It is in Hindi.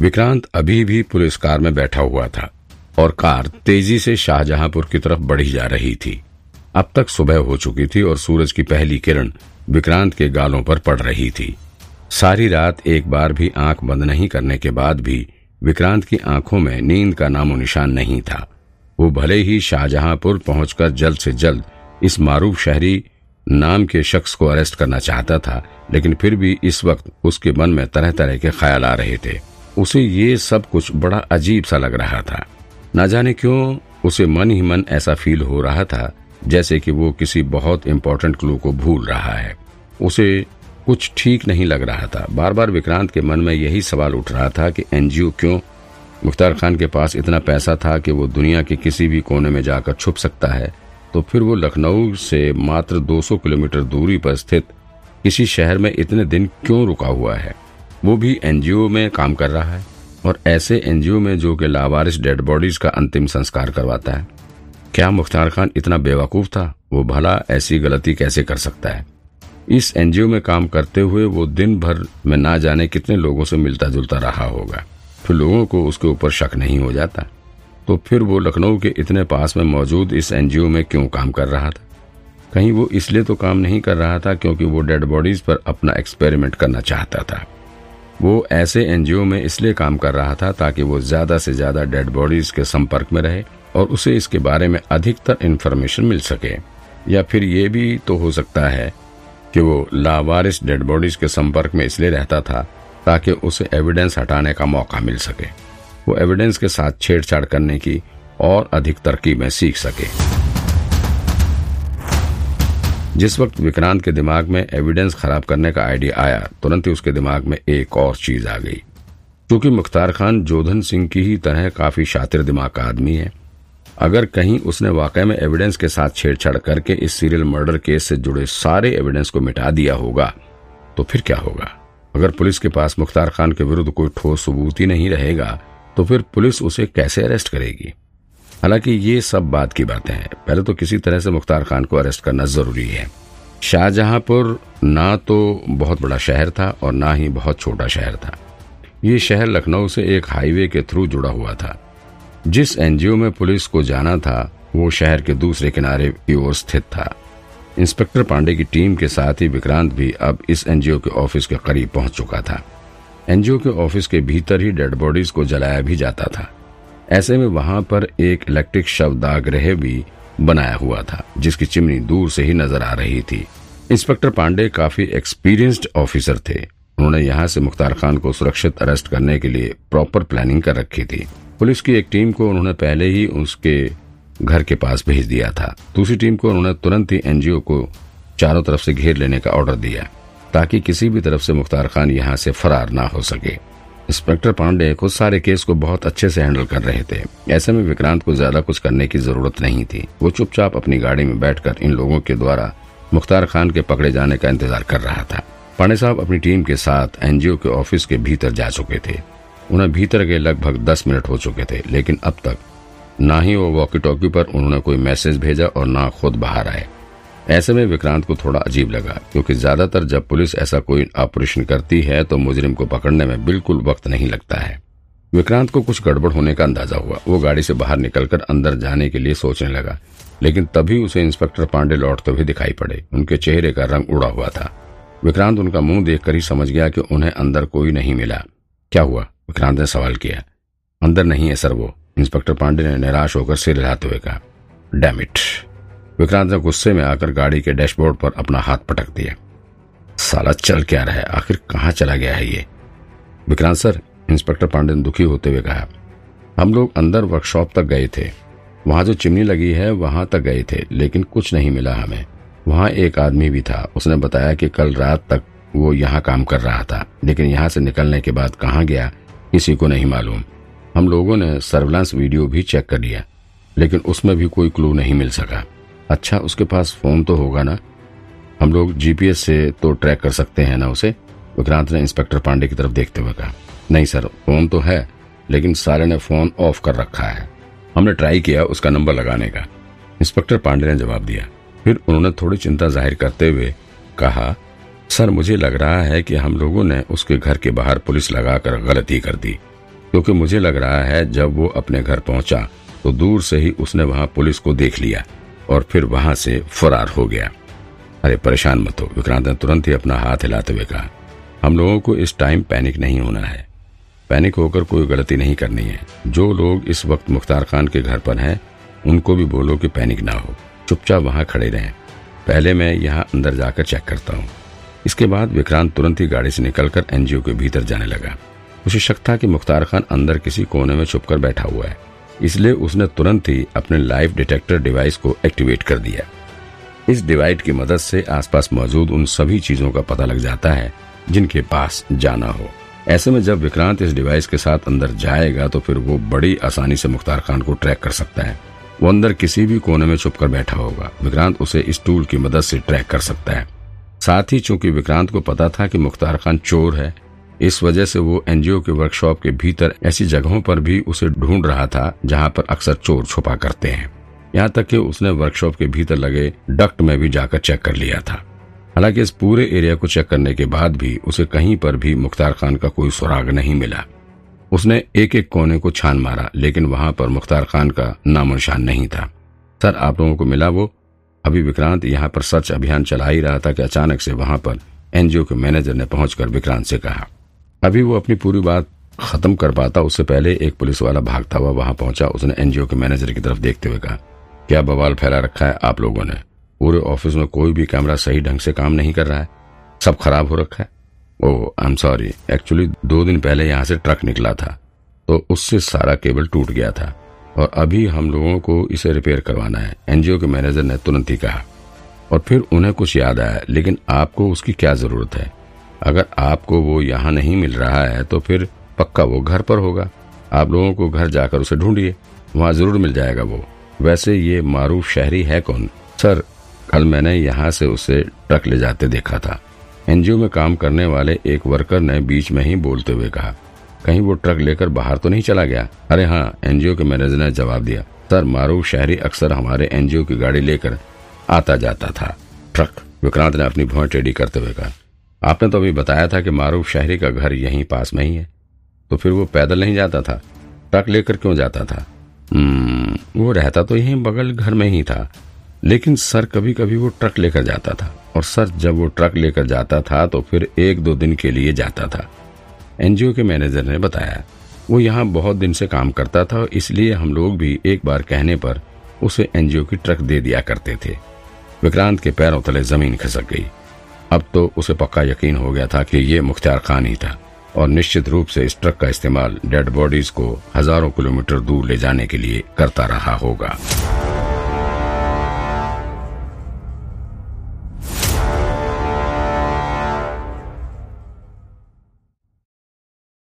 विक्रांत अभी भी पुलिस कार में बैठा हुआ था और कार तेज़ी से शाहजहांपुर की तरफ़ बढ़ी जा रही थी। अब तक सुबह हो चुकी थी और सूरज की पहली किरण विक्रांत के गालों पर पड़ रही थी। सारी रात एक बार भी आँख बंद नहीं करने के बाद भी विक्रांत की आँखों में नींद का नामो निशान नहीं था। वो भले ही शाहजहांपुर पहुंचकर जल्द से जल्द इस मारूफ शहरी नाम के शख्स को अरेस्ट करना चाहता था, लेकिन फिर भी इस वक्त उसके मन में तरह तरह के ख्याल आ रहे थे। उसे ये सब कुछ बड़ा अजीब सा लग रहा था। न जाने क्यों, उसे मन ही मन ऐसा फील हो रहा था, जैसे कि वो किसी बहुत इम्पोर्टेंट क्लू को भूल रहा है। उसे कुछ ठीक नहीं लग रहा था। बार बार विक्रांत के मन में यही सवाल उठ रहा था कि एनजीओ क्यों? मुख्तार खान के पास इतना पैसा था कि वो दुनिया के किसी भी कोने में जाकर छुप सकता है तो फिर वो लखनऊ से मात्र 200 किलोमीटर दूरी पर स्थित किसी शहर में इतने दिन क्यों रुका हुआ है? वो भी एनजीओ में काम कर रहा है और ऐसे एनजीओ में जो कि लावारिस डेड बॉडीज का अंतिम संस्कार करवाता है। क्या मुख्तार खान इतना बेवकूफ़ था? वो भला ऐसी गलती कैसे कर सकता है? इस एनजीओ में काम करते हुए वो दिन भर में ना जाने कितने लोगों से मिलता जुलता रहा होगा। फिर लोगों को उसके ऊपर शक नहीं हो जाता। तो फिर वो लखनऊ के इतने पास में मौजूद इस एनजीओ में क्यों काम कर रहा था? कहीं वो इसलिए तो काम नहीं कर रहा था क्योंकि वो डेड बॉडीज पर अपना एक्सपेरिमेंट करना चाहता था। वो ऐसे एनजीओ में इसलिए काम कर रहा था ताकि वो ज़्यादा से ज़्यादा डेड बॉडीज के संपर्क में रहे और उसे इसके बारे में अधिकतर इन्फॉर्मेशन मिल सके। या फिर ये भी तो हो सकता है कि वो लावारिस डेड बॉडीज के संपर्क में इसलिए रहता था ताकि उसे एविडेंस हटाने का मौका मिल सके। वो एविडेंस के साथ छेड़छाड़ करने की और अधिक तरकीबें सीख सके। जिस वक्त विक्रांत के दिमाग में एविडेंस खराब करने का आइडिया आया, तुरंत ही उसके दिमाग में एक और चीज़ आ गई। क्योंकि मुख्तार खान जोधन सिंह की ही तरह काफ़ी शातिर दिमाग का आदमी है। अगर कहीं उसने वाकई में एविडेंस के साथ छेड़छाड़ करके इस सीरियल मर्डर केस से जुड़े सारे एविडेंस को मिटा दिया होगा तो फिर क्या होगा? अगर पुलिस के पास मुख्तार खान के विरुद्ध कोई ठोस सबूत ही नहीं रहेगा तो फिर पुलिस उसे कैसे अरेस्ट करेगी? हालाँकि ये सब बात की बातें हैं। पहले तो किसी तरह से मुख्तार खान को अरेस्ट करना ज़रूरी है। शाहजहांपुर ना तो बहुत बड़ा शहर था और ना ही बहुत छोटा शहर था। ये शहर लखनऊ से एक हाईवे के थ्रू जुड़ा हुआ था। जिस एनजीओ में पुलिस को जाना था, वो शहर के दूसरे किनारे की ओर स्थित था। इंस्पेक्टर पांडे की टीम के साथ ही विक्रांत भी अब इस एनजीओ के ऑफ़िस के करीब पहुँच चुका था। एनजीओ के ऑफ़िस के भीतर ही डेड बॉडीज को जलाया भी जाता था। ऐसे में वहाँ पर एक इलेक्ट्रिक शवदाग्रह भी बनाया हुआ था, जिसकी चिमनी दूर से ही नज़र आ रही थी। इंस्पेक्टर पांडे काफ़ी एक्सपीरियंस्ड ऑफिसर थे। उन्होंने यहाँ से मुख्तार खान को सुरक्षित अरेस्ट करने के लिए प्रॉपर प्लानिंग कर रखी थी। पुलिस की एक टीम को उन्होंने पहले ही उसके घर के पास भेज दिया था। दूसरी टीम को उन्होंने तुरंत ही एनजीओ को चारों तरफ़ से घेर लेने का ऑर्डर दिया, ताकि किसी भी तरफ़ से मुख्तार खान यहाँ से फरार ना हो सके। इंस्पेक्टर पांडे खुद सारे केस को बहुत अच्छे से हैंडल कर रहे थे। ऐसे में विक्रांत को ज़्यादा कुछ करने की ज़रूरत नहीं थी। वो चुपचाप अपनी गाड़ी में बैठकर इन लोगों के द्वारा मुख्तार खान के पकड़े जाने का इंतज़ार कर रहा था। पांडे साहब अपनी टीम के साथ एनजीओ के ऑफ़िस के भीतर जा चुके थे। उन्हें भीतर के लगभग दस मिनट हो चुके थे, लेकिन अब तक न ही वो वॉकी टॉकी पर उन्होंने कोई मैसेज भेजा और न खुद बाहर आए। ऐसे में विक्रांत को थोड़ा अजीब लगा, क्योंकि ज़्यादातर जब पुलिस ऐसा कोई ऑपरेशन करती है तो मुजरिम को पकड़ने में बिल्कुल वक्त नहीं लगता है। विक्रांत को कुछ गड़बड़ होने का अंदाज़ा हुआ। वो गाड़ी से बाहर निकलकर अंदर जाने के लिए सोचने लगा, लेकिन तभी उसे इंस्पेक्टर पांडे लौटते हुए दिखाई पड़े। उनके चेहरे का रंग उड़ा हुआ था। विक्रांत उनका मुँह देखकर ही समझ गया कि उन्हें अंदर कोई नहीं मिला। क्या हुआ? विक्रांत ने सवाल किया। अंदर नहीं है सर वो, इंस्पेक्टर पांडे ने निराश होकर सिर हिलाते हुए कहा। डैमिट विक्रांत ने गुस्से में आकर गाड़ी के डैशबोर्ड पर अपना हाथ पटक दिया। साला चल क्या रहा है? आखिर कहाँ चला गया है ये? विक्रांत सर, इंस्पेक्टर पांडे ने दुखी होते हुए कहा, हम लोग अंदर वर्कशॉप तक गए थे। वहाँ जो चिमनी लगी है, वहाँ तक गए थे, लेकिन कुछ नहीं मिला हमें। वहाँ एक आदमी भी था। उसने बताया कि कल रात तक वो यहाँ काम कर रहा था, लेकिन यहाँ से निकलने के बाद कहाँ गया, किसी को नहीं मालूम। हम लोगों ने सर्विलांस वीडियो भी चेक कर लिया, लेकिन उसमें भी कोई क्लू नहीं मिल सका। अच्छा उसके पास फ़ोन तो होगा ना। हम लोग जीपीएस से तो ट्रैक कर सकते हैं ना उसे। विक्रांत ने इंस्पेक्टर पांडे की तरफ़ देखते हुए कहा, नहीं सर, फ़ोन तो है, लेकिन सारे ने फ़ोन ऑफ़ कर रखा है। हमने ट्राई किया उसका नंबर लगाने का। इंस्पेक्टर पांडे ने जवाब दिया। फिर उन्होंने थोड़ी चिंता ज़ाहिर करते हुए कहा, सर, मुझे लग रहा है कि हम लोगों ने उसके घर के बाहर पुलिस लगाकर गलती कर दी, क्योंकि मुझे लग रहा है जब वो अपने घर पहुँचा तो दूर से ही उसने वहाँ पुलिस को देख लिया। और फिर वहाँ से फरार हो गया। अरे, परेशान मत हो। विक्रांत ने तुरंत ही अपना हाथ हिलाते हुए कहा, हम लोगों को इस टाइम पैनिक नहीं होना है। पैनिक होकर कोई गलती नहीं करनी है। जो लोग इस वक्त मुख्तार खान के घर पर हैं, उनको भी बोलो कि पैनिक ना हो। चुपचाप वहाँ खड़े रहें। पहले मैं यहाँ अंदर जाकर चेक करता हूँ। इसके बाद विक्रांत तुरंत ही गाड़ी से निकलकर एनजीओ के भीतर जाने लगा। उसे शक था कि मुख्तार खान अंदर किसी कोने में छुपकर बैठा हुआ है। इसलिए उसने तुरंत ही अपने लाइफ डिटेक्टर डिवाइस को एक्टिवेट कर दिया। इस डिवाइस की मदद से आसपास मौजूद उन सभी चीज़ों का पता लग जाता है, जिनके पास जाना हो। ऐसे में जब विक्रांत इस डिवाइस के साथ अंदर जाएगा तो फिर वो बड़ी आसानी से मुख्तार खान को ट्रैक कर सकता है। वो अंदर किसी भी कोने में छुपकर बैठा होगा। विक्रांत उसे इस टूल की मदद से ट्रैक कर सकता है। साथ ही चूँकि विक्रांत को पता था कि मुख्तार खान चोर है इस वजह से वो एनजीओ के वर्कशॉप के भीतर ऐसी जगहों पर भी उसे ढूंढ रहा था, जहाँ पर अक्सर चोर छुपा करते हैं। यहाँ तक कि उसने वर्कशॉप के भीतर लगे डक्ट में भी जाकर चेक कर लिया था। हालाँकि इस पूरे एरिया को चेक करने के बाद भी उसे कहीं पर भी मुख्तार खान का कोई सुराग नहीं मिला। उसने एक एक कोने को छान मारा, लेकिन वहाँ पर मुख्तार खान का नामो निशान नहीं था। सर, आप लोगों को मिला वो? अभी विक्रांत यहाँ पर सर्च अभियान चला ही रहा था कि अचानक से वहाँ पर एनजीओ के मैनेजर ने पहुंचकर विक्रांत से कहा अभी वो अपनी पूरी बात खत्म कर पाता, उससे पहले एक पुलिस वाला भागता हुआ वहाँ पहुँचा, उसने एनजीओ के मैनेजर की तरफ़ देखते हुए कहा, क्या बवाल फैला रखा है आप लोगों ने? पूरे ऑफ़िस में कोई भी कैमरा सही ढंग से काम नहीं कर रहा है। सब खराब हो रखा है? Oh I am sorry actually दो दिन पहले यहाँ से ट्रक निकला था तो उससे सारा केबल टूट गया था, और अभी हम लोगों को इसे रिपेयर करवाना है, एनजीओ के मैनेजर ने तुरंत ही कहा। और फिर उन्हें कुछ याद आया, लेकिन आपको उसकी क्या ज़रूरत है? अगर आपको वो यहाँ नहीं मिल रहा है तो फिर पक्का वो घर पर होगा। आप लोगों को घर जाकर उसे ढूंढिए। वहाँ ज़रूर मिल जाएगा वो। वैसे ये मारूफ शहरी है कौन? सर, कल मैंने यहाँ से उसे ट्रक ले जाते देखा था। एनजीओ में काम करने वाले एक वर्कर ने बीच में ही बोलते हुए कहा, कहीं वो ट्रक लेकर बाहर तो नहीं चला गया? अरे हाँ एनजीओ के मैनेजर ने जवाब दिया, सर मारूफ शहरी अक्सर हमारे एनजीओ की गाड़ी लेकर आता जाता था। ट्रक, विक्रांत ने अपनी भौं टेढ़ी करते हुए कहा आपने तो अभी बताया था कि मारूफ शहरी का घर यहीं पास में ही है। तो फिर वो पैदल नहीं जाता था? ट्रक लेकर क्यों जाता था? हम्म, वो रहता तो यहीं बगल घर में ही था। लेकिन सर कभी कभी वो ट्रक लेकर जाता था। और सर जब वो ट्रक लेकर जाता था तो फिर एक दो दिन के लिए जाता था। एनजीओ के मैनेजर ने बताया वो यहाँ बहुत दिन से काम करता था इसलिए हम लोग भी एक बार कहने पर उसे एनजीओ की ट्रक दे दिया करते थे। विक्रांत के पैरों तले ज़मीन खसक गई। अब तो उसे पक्का यकीन हो गया था कि ये मुख्तार खान ही था और निश्चित रूप से इस ट्रक का इस्तेमाल डेड बॉडीज को हज़ारों किलोमीटर दूर ले जाने के लिए करता रहा होगा।